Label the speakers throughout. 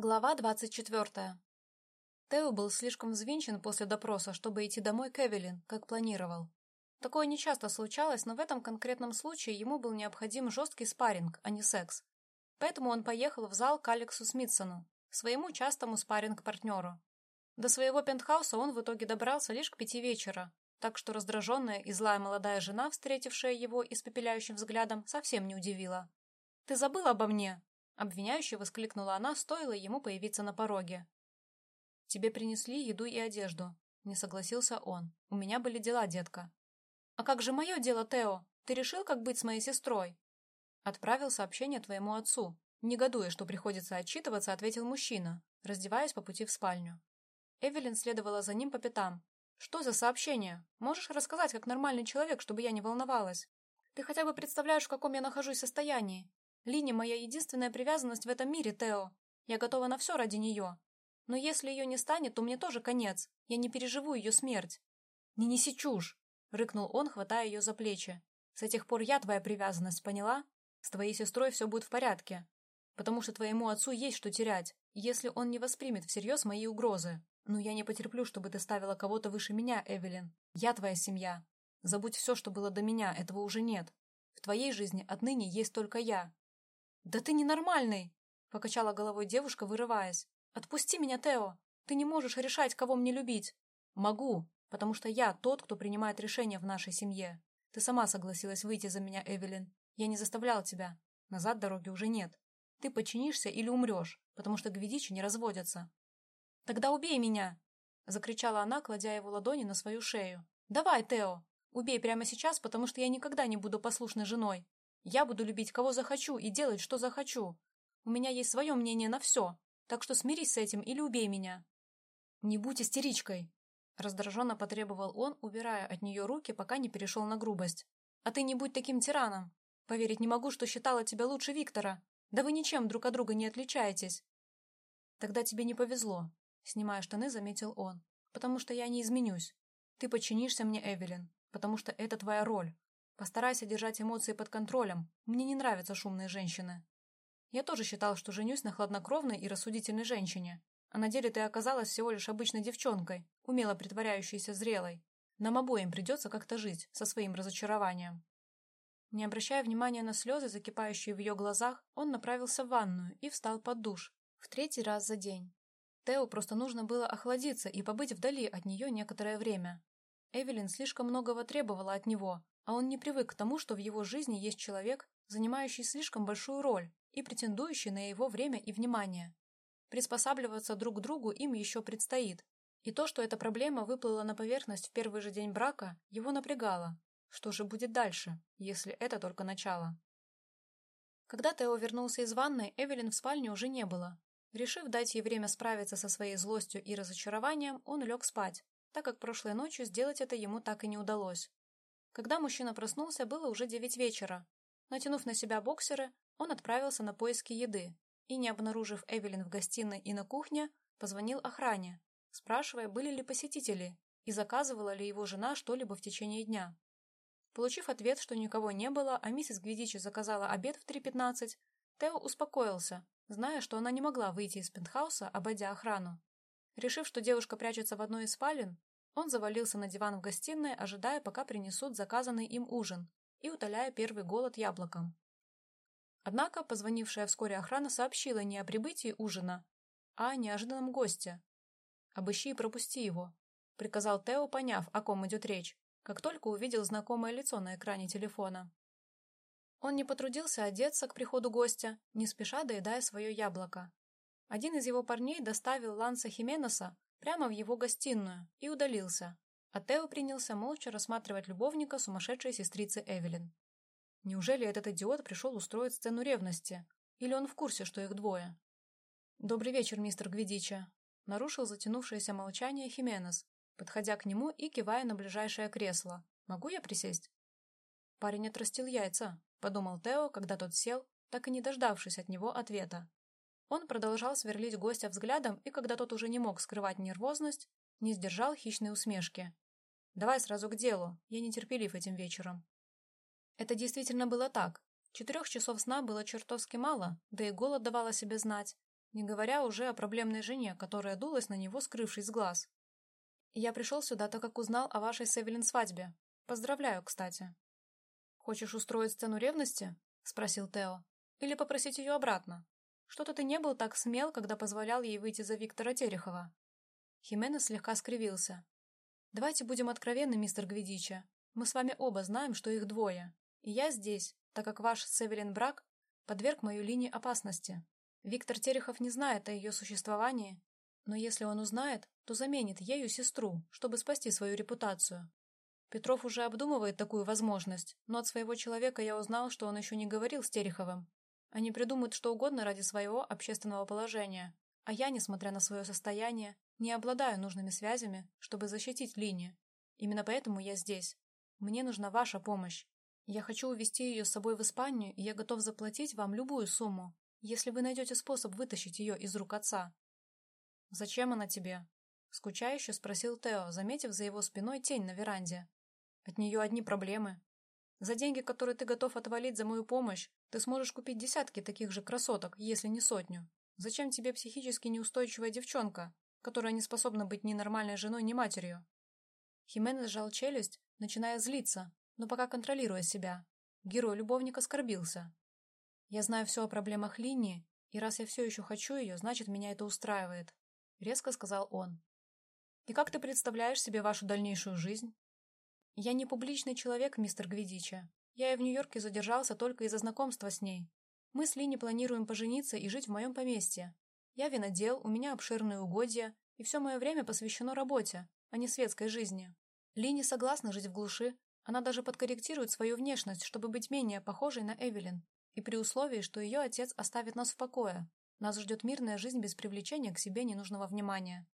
Speaker 1: Глава двадцать четвертая. Тео был слишком взвинчен после допроса, чтобы идти домой к Эвелин, как планировал. Такое нечасто случалось, но в этом конкретном случае ему был необходим жесткий спарринг, а не секс. Поэтому он поехал в зал к Алексу Смитсону, своему частому спарринг-партнеру. До своего пентхауса он в итоге добрался лишь к пяти вечера, так что раздраженная и злая молодая жена, встретившая его испепеляющим взглядом, совсем не удивила. «Ты забыл обо мне?» Обвиняюще воскликнула она, стоило ему появиться на пороге. «Тебе принесли еду и одежду», — не согласился он. «У меня были дела, детка». «А как же мое дело, Тео? Ты решил, как быть с моей сестрой?» Отправил сообщение твоему отцу. Негодуя, что приходится отчитываться, ответил мужчина, раздеваясь по пути в спальню. Эвелин следовала за ним по пятам. «Что за сообщение? Можешь рассказать, как нормальный человек, чтобы я не волновалась? Ты хотя бы представляешь, в каком я нахожусь состоянии? Лини моя единственная привязанность в этом мире, Тео. Я готова на все ради нее. Но если ее не станет, то мне тоже конец. Я не переживу ее смерть. Не неси чушь, рыкнул он, хватая ее за плечи. С этих пор я твоя привязанность, поняла? С твоей сестрой все будет в порядке. Потому что твоему отцу есть что терять, если он не воспримет всерьез мои угрозы. Но я не потерплю, чтобы ты ставила кого-то выше меня, Эвелин. Я твоя семья. Забудь все, что было до меня, этого уже нет. В твоей жизни отныне есть только я, «Да ты ненормальный!» — покачала головой девушка, вырываясь. «Отпусти меня, Тео! Ты не можешь решать, кого мне любить!» «Могу, потому что я тот, кто принимает решения в нашей семье. Ты сама согласилась выйти за меня, Эвелин. Я не заставлял тебя. Назад дороги уже нет. Ты подчинишься или умрешь, потому что гвидичи не разводятся». «Тогда убей меня!» — закричала она, кладя его ладони на свою шею. «Давай, Тео! Убей прямо сейчас, потому что я никогда не буду послушной женой. Я буду любить кого захочу и делать, что захочу. У меня есть свое мнение на все, так что смирись с этим или убей меня. Не будь истеричкой, раздраженно потребовал он, убирая от нее руки, пока не перешел на грубость. А ты не будь таким тираном. Поверить не могу, что считала тебя лучше Виктора. Да вы ничем друг от друга не отличаетесь. Тогда тебе не повезло, снимая штаны, заметил он. Потому что я не изменюсь. Ты подчинишься мне, Эвелин, потому что это твоя роль. Постарайся держать эмоции под контролем. Мне не нравятся шумные женщины. Я тоже считал, что женюсь на хладнокровной и рассудительной женщине. А на деле ты оказалась всего лишь обычной девчонкой, умело притворяющейся зрелой. Нам обоим придется как-то жить со своим разочарованием. Не обращая внимания на слезы, закипающие в ее глазах, он направился в ванную и встал под душ. В третий раз за день. Тео просто нужно было охладиться и побыть вдали от нее некоторое время. Эвелин слишком многого требовала от него, а он не привык к тому, что в его жизни есть человек, занимающий слишком большую роль и претендующий на его время и внимание. Приспосабливаться друг к другу им еще предстоит. И то, что эта проблема выплыла на поверхность в первый же день брака, его напрягало. Что же будет дальше, если это только начало? Когда Тео вернулся из ванной, Эвелин в спальне уже не было. Решив дать ей время справиться со своей злостью и разочарованием, он лег спать, так как прошлой ночью сделать это ему так и не удалось. Когда мужчина проснулся, было уже девять вечера. Натянув на себя боксеры, он отправился на поиски еды и, не обнаружив Эвелин в гостиной и на кухне, позвонил охране, спрашивая, были ли посетители и заказывала ли его жена что-либо в течение дня. Получив ответ, что никого не было, а миссис Гвидичи заказала обед в 3.15, Тео успокоился, зная, что она не могла выйти из пентхауса, обойдя охрану. Решив, что девушка прячется в одной из спален, он завалился на диван в гостиной, ожидая, пока принесут заказанный им ужин, и утоляя первый голод яблоком. Однако позвонившая вскоре охрана сообщила не о прибытии ужина, а о неожиданном госте. «Обыщи и пропусти его», — приказал Тео, поняв, о ком идет речь, как только увидел знакомое лицо на экране телефона. Он не потрудился одеться к приходу гостя, не спеша доедая свое яблоко. Один из его парней доставил Ланса Хименеса прямо в его гостиную и удалился, а Тео принялся молча рассматривать любовника сумасшедшей сестрицы Эвелин. Неужели этот идиот пришел устроить сцену ревности? Или он в курсе, что их двое? «Добрый вечер, мистер Гвидича», — нарушил затянувшееся молчание Хименес, подходя к нему и кивая на ближайшее кресло. «Могу я присесть?» «Парень отрастил яйца», — подумал Тео, когда тот сел, так и не дождавшись от него ответа. Он продолжал сверлить гостя взглядом, и когда тот уже не мог скрывать нервозность, не сдержал хищной усмешки. «Давай сразу к делу, я нетерпелив этим вечером». Это действительно было так. Четырех часов сна было чертовски мало, да и голод давал о себе знать. не говоря уже о проблемной жене, которая дулась на него, скрывшись с глаз. «Я пришел сюда, так как узнал о вашей с свадьбе. Поздравляю, кстати». «Хочешь устроить сцену ревности?» — спросил Тео. «Или попросить ее обратно? Что-то ты не был так смел, когда позволял ей выйти за Виктора Терехова». Хименес слегка скривился. «Давайте будем откровенны, мистер Гвидича. Мы с вами оба знаем, что их двое. И я здесь, так как ваш с Эвелин брак подверг мою линии опасности. Виктор Терехов не знает о ее существовании, но если он узнает, то заменит ею сестру, чтобы спасти свою репутацию. Петров уже обдумывает такую возможность, но от своего человека я узнал, что он еще не говорил с Тереховым. Они придумают что угодно ради своего общественного положения, а я, несмотря на свое состояние, не обладаю нужными связями, чтобы защитить линию. Именно поэтому я здесь. Мне нужна ваша помощь. Я хочу увезти ее с собой в Испанию, и я готов заплатить вам любую сумму, если вы найдете способ вытащить ее из рук отца. «Зачем она тебе?» — скучающе спросил Тео, заметив за его спиной тень на веранде. «От нее одни проблемы. За деньги, которые ты готов отвалить за мою помощь, ты сможешь купить десятки таких же красоток, если не сотню. Зачем тебе психически неустойчивая девчонка, которая не способна быть ни нормальной женой, ни матерью?» Хименес сжал челюсть, начиная злиться, но пока контролируя себя. Герой-любовник оскорбился. «Я знаю все о проблемах линии, и раз я все еще хочу ее, значит, меня это устраивает», — резко сказал он. «И как ты представляешь себе вашу дальнейшую жизнь?» «Я не публичный человек, мистер Гвидича. Я и в Нью-Йорке задержался только из-за знакомства с ней. Мы с Лини планируем пожениться и жить в моем поместье. Я винодел, у меня обширные угодья, и все мое время посвящено работе, а не светской жизни. Ли не согласна жить в глуши, она даже подкорректирует свою внешность, чтобы быть менее похожей на Эвелин. И при условии, что ее отец оставит нас в покое. Нас ждет мирная жизнь без привлечения к себе ненужного внимания.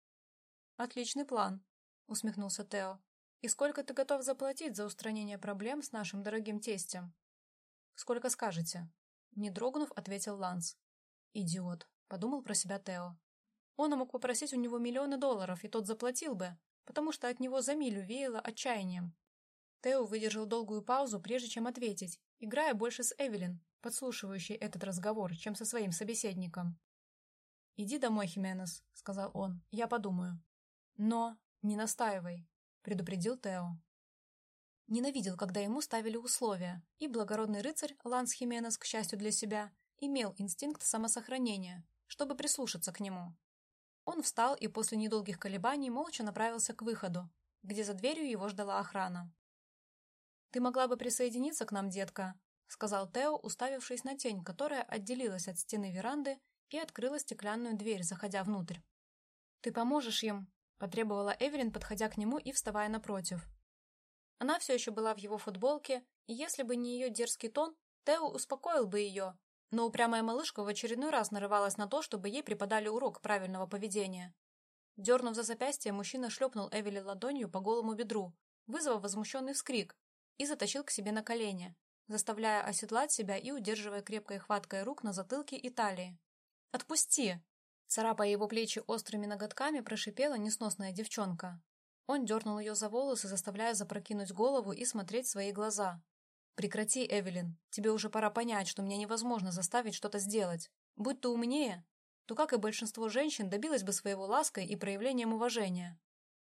Speaker 1: «Отличный план», — усмехнулся Тео. «И сколько ты готов заплатить за устранение проблем с нашим дорогим тестем?» «Сколько скажете?» Не дрогнув, ответил Ланс. «Идиот», — подумал про себя Тео. Он мог попросить у него миллионы долларов, и тот заплатил бы, потому что от него за милю веяло отчаянием. Тео выдержал долгую паузу, прежде чем ответить, играя больше с Эвелин, подслушивающей этот разговор, чем со своим собеседником. «Иди домой, Хименес», — сказал он, — «я подумаю». «Но не настаивай», — предупредил Тео. Ненавидел, когда ему ставили условия, и благородный рыцарь Ланс Хименес, к счастью для себя, имел инстинкт самосохранения, чтобы прислушаться к нему. Он встал и после недолгих колебаний молча направился к выходу, где за дверью его ждала охрана. «Ты могла бы присоединиться к нам, детка», — сказал Тео, уставившись на тень, которая отделилась от стены веранды и открыла стеклянную дверь, заходя внутрь. «Ты поможешь им?» — потребовала Эвелин, подходя к нему и вставая напротив. Она все еще была в его футболке, и если бы не ее дерзкий тон, Тео успокоил бы ее, но упрямая малышка в очередной раз нарывалась на то, чтобы ей преподали урок правильного поведения. Дернув за запястье, мужчина шлепнул Эвели ладонью по голому бедру, вызвав возмущенный вскрик, и затащил к себе на колени, заставляя оседлать себя и удерживая крепкой хваткой рук на затылке и талии. «Отпусти!» Царапая его плечи острыми ноготками, прошипела несносная девчонка. Он дернул ее за волосы, заставляя запрокинуть голову и смотреть в свои глаза, Прекрати, Эвелин. Тебе уже пора понять, что мне невозможно заставить что-то сделать. Будь ты умнее, то, как и большинство женщин, добилась бы своего лаской и проявлением уважения.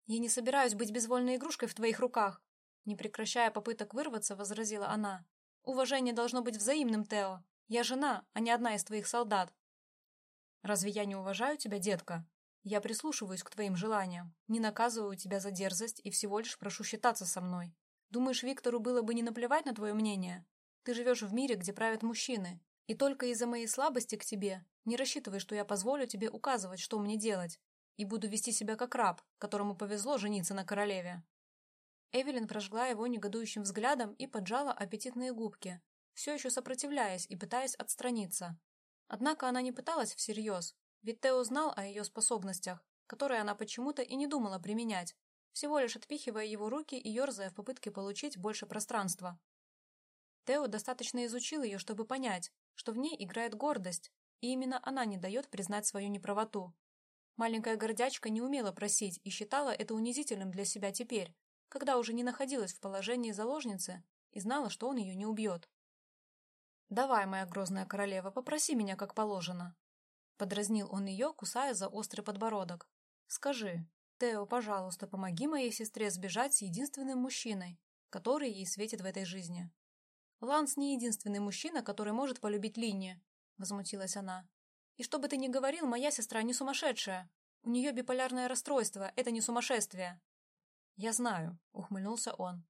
Speaker 1: Я не собираюсь быть безвольной игрушкой в твоих руках. Не прекращая попыток вырваться, возразила она. Уважение должно быть взаимным, Тео. Я жена, а не одна из твоих солдат. Разве я не уважаю тебя, детка? Я прислушиваюсь к твоим желаниям, не наказываю тебя за дерзость и всего лишь прошу считаться со мной. Думаешь, Виктору было бы не наплевать на твое мнение? Ты живешь в мире, где правят мужчины. И только из-за моей слабости к тебе не рассчитывай, что я позволю тебе указывать, что мне делать, и буду вести себя как раб, которому повезло жениться на королеве». Эвелин прожгла его негодующим взглядом и поджала аппетитные губки, все еще сопротивляясь и пытаясь отстраниться. Однако она не пыталась всерьез, ведь Тео знал о ее способностях, которые она почему-то и не думала применять, всего лишь отпихивая его руки и ерзая в попытке получить больше пространства. Тео достаточно изучил ее, чтобы понять, что в ней играет гордость, и именно она не дает признать свою неправоту. Маленькая гордячка не умела просить и считала это унизительным для себя теперь, когда уже не находилась в положении заложницы и знала, что он ее не убьет. «Давай, моя грозная королева, попроси меня как положено». Подразнил он ее, кусая за острый подбородок. «Скажи, Тео, пожалуйста, помоги моей сестре сбежать с единственным мужчиной, который ей светит в этой жизни». «Ланс не единственный мужчина, который может полюбить Линни», — возмутилась она. «И что бы ты ни говорил, моя сестра не сумасшедшая. У нее биполярное расстройство, это не сумасшествие». «Я знаю», — ухмыльнулся он.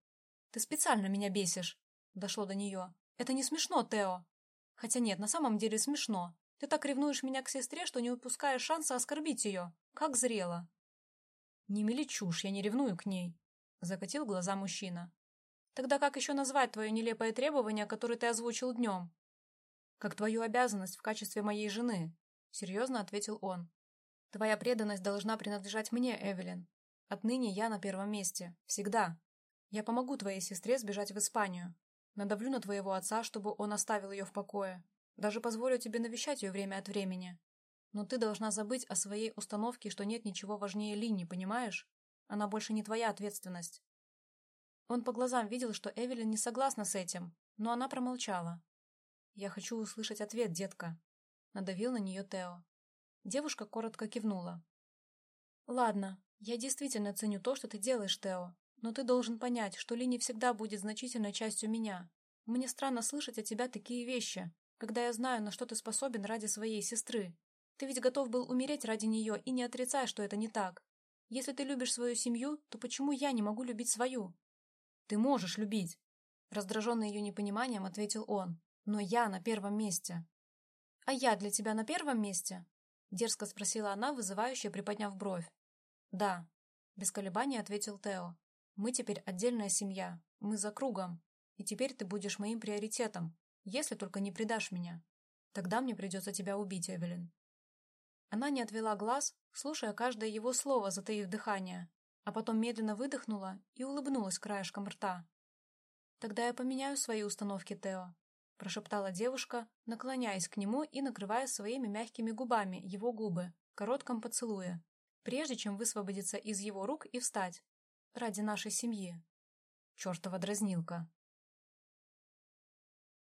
Speaker 1: «Ты специально меня бесишь», — дошло до нее. «Это не смешно, Тео». «Хотя нет, на самом деле смешно. Ты так ревнуешь меня к сестре, что не упускаешь шанса оскорбить ее. Как зрело. Не мели я не ревную к ней. Закатил глаза мужчина. Тогда как еще назвать твое нелепое требование, которое ты озвучил днем? Как твою обязанность в качестве моей жены, серьезно ответил он. Твоя преданность должна принадлежать мне, Эвелин. Отныне я на первом месте. Всегда. Я помогу твоей сестре сбежать в Испанию. Надавлю на твоего отца, чтобы он оставил ее в покое. Даже позволю тебе навещать ее время от времени. Но ты должна забыть о своей установке, что нет ничего важнее Линни, понимаешь? Она больше не твоя ответственность. Он по глазам видел, что Эвелин не согласна с этим, но она промолчала. «Я хочу услышать ответ, детка», — надавил на нее Тео. Девушка коротко кивнула. «Ладно, я действительно ценю то, что ты делаешь, Тео, но ты должен понять, что Линни всегда будет значительной частью меня. Мне странно слышать от тебя такие вещи, когда я знаю, на что ты способен ради своей сестры. Ты ведь готов был умереть ради нее и не отрицай, что это не так. Если ты любишь свою семью, то почему я не могу любить свою? Ты можешь любить. Раздраженный ее непониманием, ответил он. Но я на первом месте. А я для тебя на первом месте? Дерзко спросила она, вызывающе приподняв бровь. Да, без колебаний ответил Тео. Мы теперь отдельная семья. Мы за кругом. И теперь ты будешь моим приоритетом. Если только не предашь меня. Тогда мне придется тебя убить, Эвелин. Она не отвела глаз, слушая каждое его слово, затаив дыхание, а потом медленно выдохнула и улыбнулась краешком рта. «Тогда я поменяю свои установки, Тео», — прошептала девушка, наклоняясь к нему и накрывая своими мягкими губами его губы, коротком поцелуе, прежде чем высвободиться из его рук и встать. «Ради нашей семьи». Чертова дразнилка.